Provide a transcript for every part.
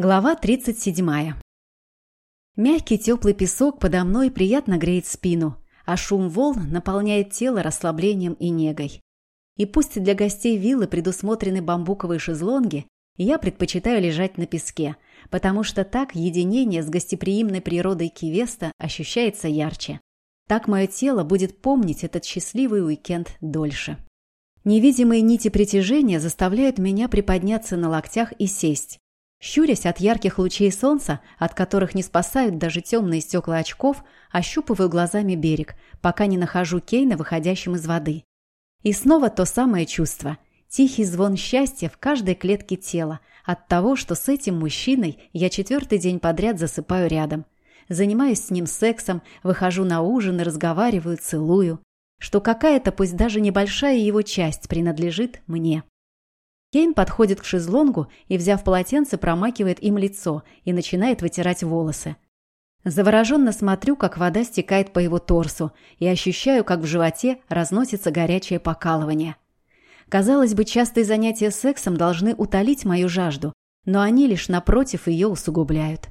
Глава 37. Мягкий теплый песок подо мной приятно греет спину, а шум волн наполняет тело расслаблением и негой. И пусть для гостей виллы предусмотрены бамбуковые шезлонги, я предпочитаю лежать на песке, потому что так единение с гостеприимной природой Кивеста ощущается ярче. Так мое тело будет помнить этот счастливый уикенд дольше. Невидимые нити притяжения заставляют меня приподняться на локтях и сесть. Щурясь от ярких лучей солнца, от которых не спасают даже темные стекла очков, ощупываю глазами берег, пока не нахожу Кейна, выходящим из воды. И снова то самое чувство. Тихий звон счастья в каждой клетке тела от того, что с этим мужчиной я четвертый день подряд засыпаю рядом. Занимаюсь с ним сексом, выхожу на ужин и разговариваю, целую. Что какая-то, пусть даже небольшая его часть принадлежит мне. Кейн подходит к шезлонгу и, взяв полотенце, промакивает им лицо и начинает вытирать волосы. Завороженно смотрю, как вода стекает по его торсу, и ощущаю, как в животе разносится горячее покалывание. Казалось бы, частые занятия сексом должны утолить мою жажду, но они лишь напротив ее усугубляют.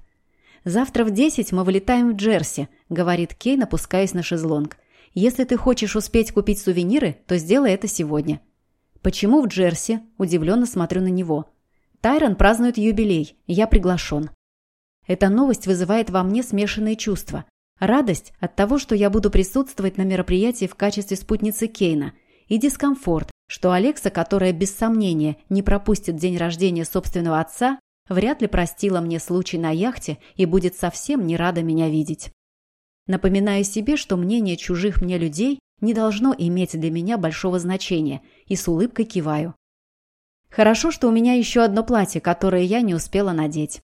«Завтра в десять мы вылетаем в Джерси», — говорит Кейн, опускаясь на шезлонг. «Если ты хочешь успеть купить сувениры, то сделай это сегодня. «Почему в Джерси?» – удивленно смотрю на него. «Тайрон празднует юбилей, я приглашен». Эта новость вызывает во мне смешанные чувства. Радость от того, что я буду присутствовать на мероприятии в качестве спутницы Кейна, и дискомфорт, что Алекса, которая без сомнения не пропустит день рождения собственного отца, вряд ли простила мне случай на яхте и будет совсем не рада меня видеть. Напоминаю себе, что мнение чужих мне людей не должно иметь для меня большого значения, и с улыбкой киваю. Хорошо, что у меня еще одно платье, которое я не успела надеть.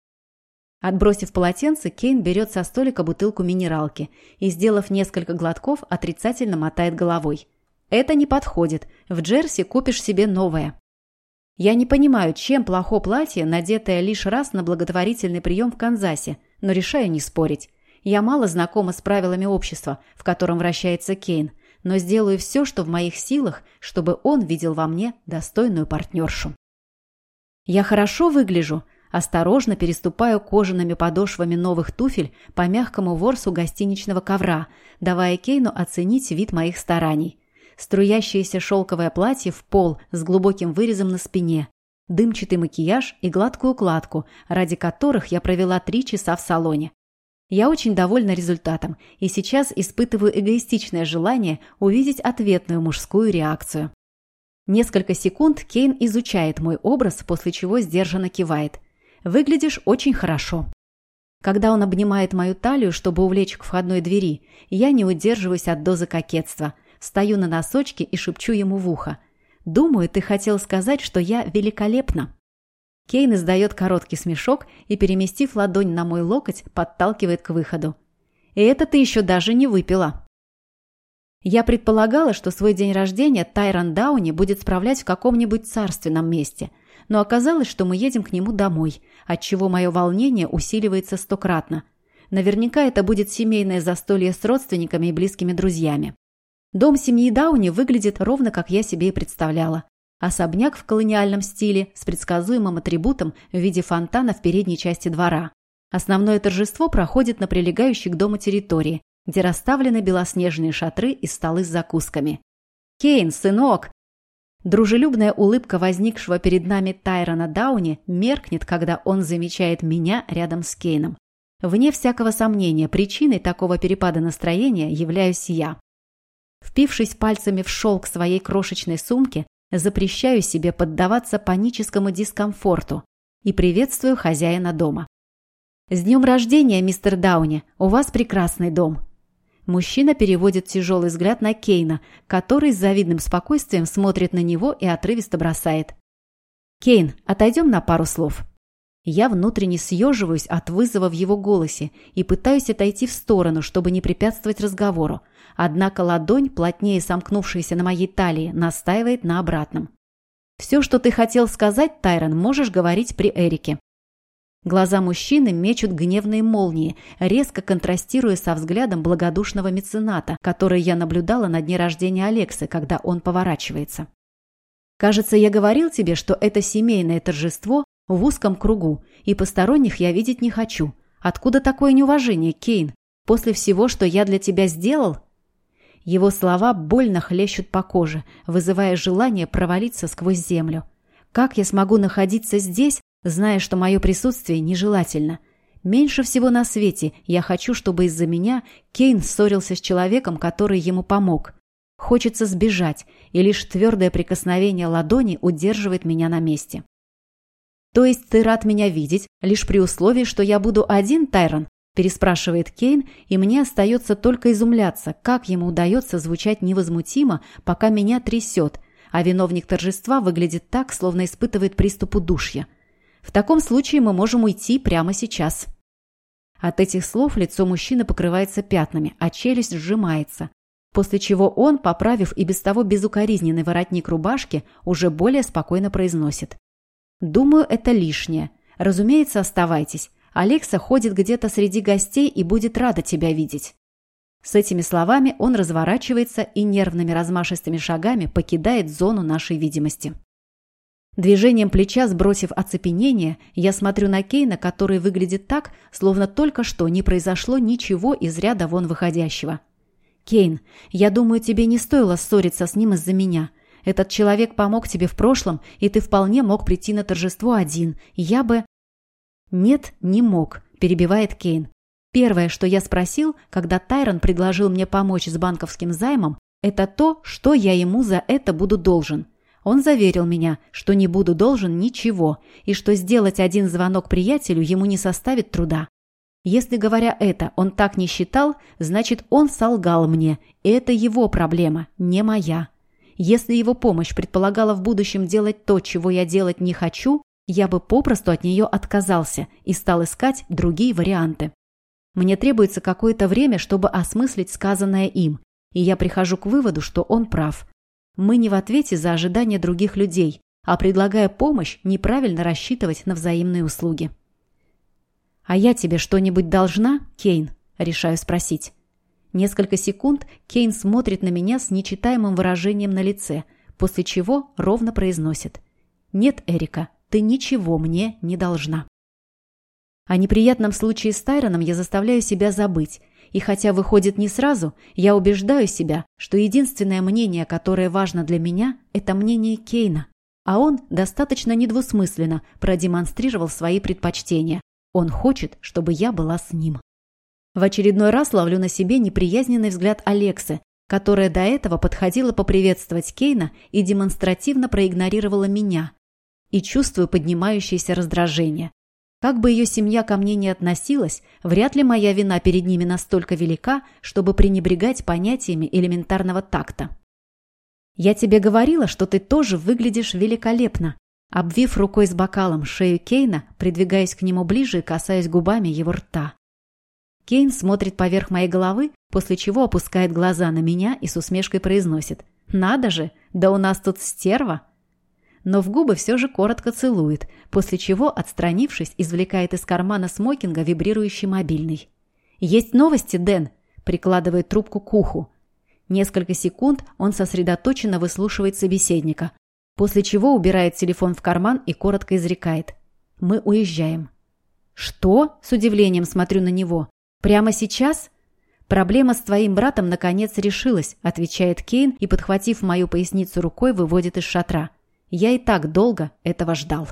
Отбросив полотенце, Кейн берет со столика бутылку минералки и, сделав несколько глотков, отрицательно мотает головой. «Это не подходит. В Джерси купишь себе новое». Я не понимаю, чем плохо платье, надетое лишь раз на благотворительный прием в Канзасе, но решаю не спорить. Я мало знакома с правилами общества, в котором вращается Кейн, но сделаю все, что в моих силах, чтобы он видел во мне достойную партнершу. Я хорошо выгляжу, осторожно переступаю кожаными подошвами новых туфель по мягкому ворсу гостиничного ковра, давая Кейну оценить вид моих стараний. Струящееся шелковое платье в пол с глубоким вырезом на спине, дымчатый макияж и гладкую укладку, ради которых я провела три часа в салоне. Я очень довольна результатом и сейчас испытываю эгоистичное желание увидеть ответную мужскую реакцию. Несколько секунд Кейн изучает мой образ, после чего сдержанно кивает. «Выглядишь очень хорошо». Когда он обнимает мою талию, чтобы увлечь к входной двери, я не удерживаюсь от дозы кокетства. Стою на носочке и шепчу ему в ухо. «Думаю, ты хотел сказать, что я великолепна». Кейн издает короткий смешок и, переместив ладонь на мой локоть, подталкивает к выходу. «И это ты еще даже не выпила». Я предполагала, что свой день рождения Тайрон Дауни будет справлять в каком-нибудь царственном месте, но оказалось, что мы едем к нему домой, отчего мое волнение усиливается стократно. Наверняка это будет семейное застолье с родственниками и близкими друзьями. Дом семьи Дауни выглядит ровно как я себе и представляла. Особняк в колониальном стиле с предсказуемым атрибутом в виде фонтана в передней части двора. Основное торжество проходит на прилегающей к дому территории, где расставлены белоснежные шатры и столы с закусками. «Кейн, сынок!» Дружелюбная улыбка возникшего перед нами Тайрона Дауни меркнет, когда он замечает меня рядом с Кейном. Вне всякого сомнения, причиной такого перепада настроения являюсь я. Впившись пальцами в шелк своей крошечной сумки, Запрещаю себе поддаваться паническому дискомфорту и приветствую хозяина дома. «С днем рождения, мистер Дауни! У вас прекрасный дом!» Мужчина переводит тяжелый взгляд на Кейна, который с завидным спокойствием смотрит на него и отрывисто бросает. «Кейн, отойдем на пару слов». Я внутренне съеживаюсь от вызова в его голосе и пытаюсь отойти в сторону, чтобы не препятствовать разговору. Однако ладонь, плотнее сомкнувшаяся на моей талии, настаивает на обратном. «Все, что ты хотел сказать, Тайрон, можешь говорить при Эрике». Глаза мужчины мечут гневные молнии, резко контрастируя со взглядом благодушного мецената, который я наблюдала на дне рождения Алексы, когда он поворачивается. «Кажется, я говорил тебе, что это семейное торжество В узком кругу. И посторонних я видеть не хочу. Откуда такое неуважение, Кейн? После всего, что я для тебя сделал?» Его слова больно хлещут по коже, вызывая желание провалиться сквозь землю. Как я смогу находиться здесь, зная, что мое присутствие нежелательно? Меньше всего на свете я хочу, чтобы из-за меня Кейн ссорился с человеком, который ему помог. Хочется сбежать, и лишь твердое прикосновение ладони удерживает меня на месте. «То есть ты рад меня видеть, лишь при условии, что я буду один, Тайрон?» переспрашивает Кейн, и мне остается только изумляться, как ему удается звучать невозмутимо, пока меня трясет, а виновник торжества выглядит так, словно испытывает приступ удушья. В таком случае мы можем уйти прямо сейчас. От этих слов лицо мужчины покрывается пятнами, а челюсть сжимается. После чего он, поправив и без того безукоризненный воротник рубашки, уже более спокойно произносит. «Думаю, это лишнее. Разумеется, оставайтесь. Алекса ходит где-то среди гостей и будет рада тебя видеть». С этими словами он разворачивается и нервными размашистыми шагами покидает зону нашей видимости. Движением плеча, сбросив оцепенение, я смотрю на Кейна, который выглядит так, словно только что не произошло ничего из ряда вон выходящего. «Кейн, я думаю, тебе не стоило ссориться с ним из-за меня. Этот человек помог тебе в прошлом, и ты вполне мог прийти на торжество один. Я бы...» «Нет, не мог», – перебивает Кейн. «Первое, что я спросил, когда Тайрон предложил мне помочь с банковским займом, это то, что я ему за это буду должен. Он заверил меня, что не буду должен ничего, и что сделать один звонок приятелю ему не составит труда. Если, говоря это, он так не считал, значит, он солгал мне, и это его проблема, не моя. Если его помощь предполагала в будущем делать то, чего я делать не хочу, я бы попросту от нее отказался и стал искать другие варианты. Мне требуется какое-то время, чтобы осмыслить сказанное им, и я прихожу к выводу, что он прав. Мы не в ответе за ожидания других людей, а предлагая помощь, неправильно рассчитывать на взаимные услуги. «А я тебе что-нибудь должна, Кейн?» – решаю спросить. Несколько секунд Кейн смотрит на меня с нечитаемым выражением на лице, после чего ровно произносит. «Нет, Эрика, ты ничего мне не должна». О неприятном случае с Тайроном я заставляю себя забыть, и хотя выходит не сразу, я убеждаю себя, что единственное мнение, которое важно для меня, это мнение Кейна. А он достаточно недвусмысленно продемонстрировал свои предпочтения, он хочет, чтобы я была с ним. В очередной раз ловлю на себе неприязненный взгляд Алексы, которая до этого подходила поприветствовать Кейна и демонстративно проигнорировала меня. И чувствую поднимающееся раздражение. Как бы ее семья ко мне не относилась, вряд ли моя вина перед ними настолько велика, чтобы пренебрегать понятиями элементарного такта. «Я тебе говорила, что ты тоже выглядишь великолепно», Обвив рукой с бокалом шею Кейна, придвигаясь к нему ближе и касаясь губами его рта. Кейн смотрит поверх моей головы, после чего опускает глаза на меня и с усмешкой произносит «Надо же, да у нас тут стерва!» Но в губы все же коротко целует, после чего, отстранившись, извлекает из кармана смокинга вибрирующий мобильный. «Есть новости, Дэн?» – прикладывает трубку к уху. Несколько секунд он сосредоточенно выслушивает собеседника, После чего убирает телефон в карман и коротко изрекает. «Мы уезжаем». «Что?» – с удивлением смотрю на него. «Прямо сейчас?» «Проблема с твоим братом наконец решилась», – отвечает Кейн и, подхватив мою поясницу рукой, выводит из шатра. «Я и так долго этого ждал».